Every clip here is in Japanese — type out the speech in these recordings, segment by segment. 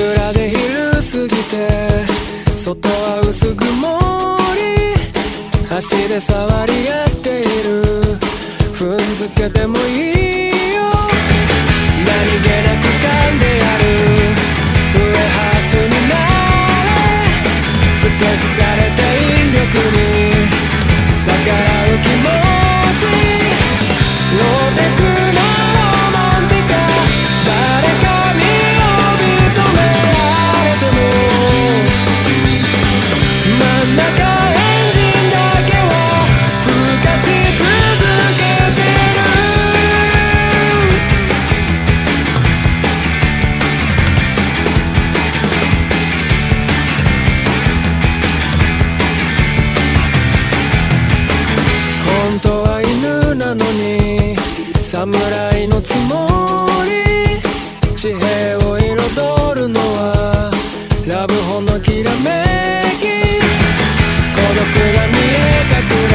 ぐで昼過ぎて外は薄曇り足で触り合っている。踏んづけてもいいよ。何気なく侍のつもり地平を彩るのはラブホのきらめき。孤独が見え隠れ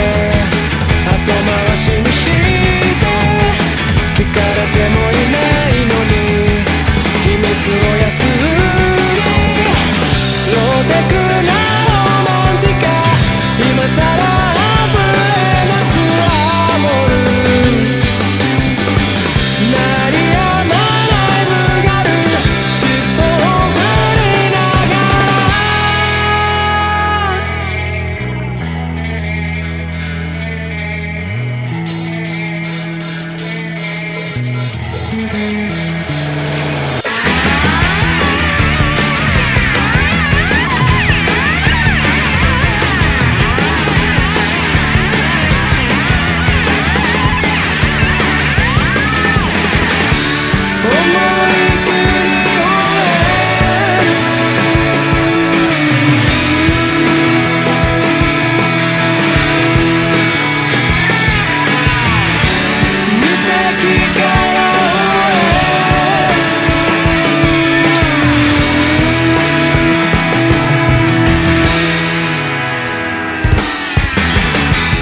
後回しにして。聞かれてもいないのに秘密を安り。ローテクなロマンティカ今さら岬から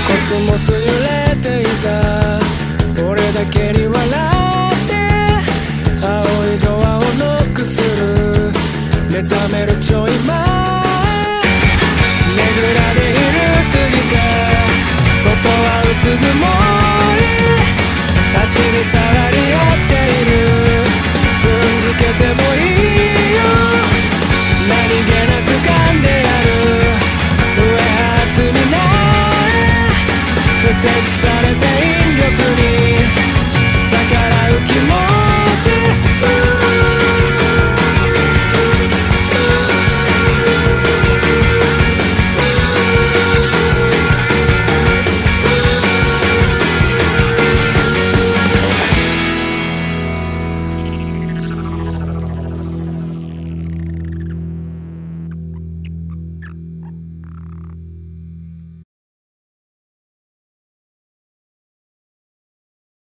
コスモス揺れていた。俺だけに笑って青いドアをノックする。目覚めるちょい前。ねぐらで昼過ぎて外は薄曇。り足に触り合っている。踏んづけてもいいよ。何気なく噛んでやる。ウエハースになれ。不適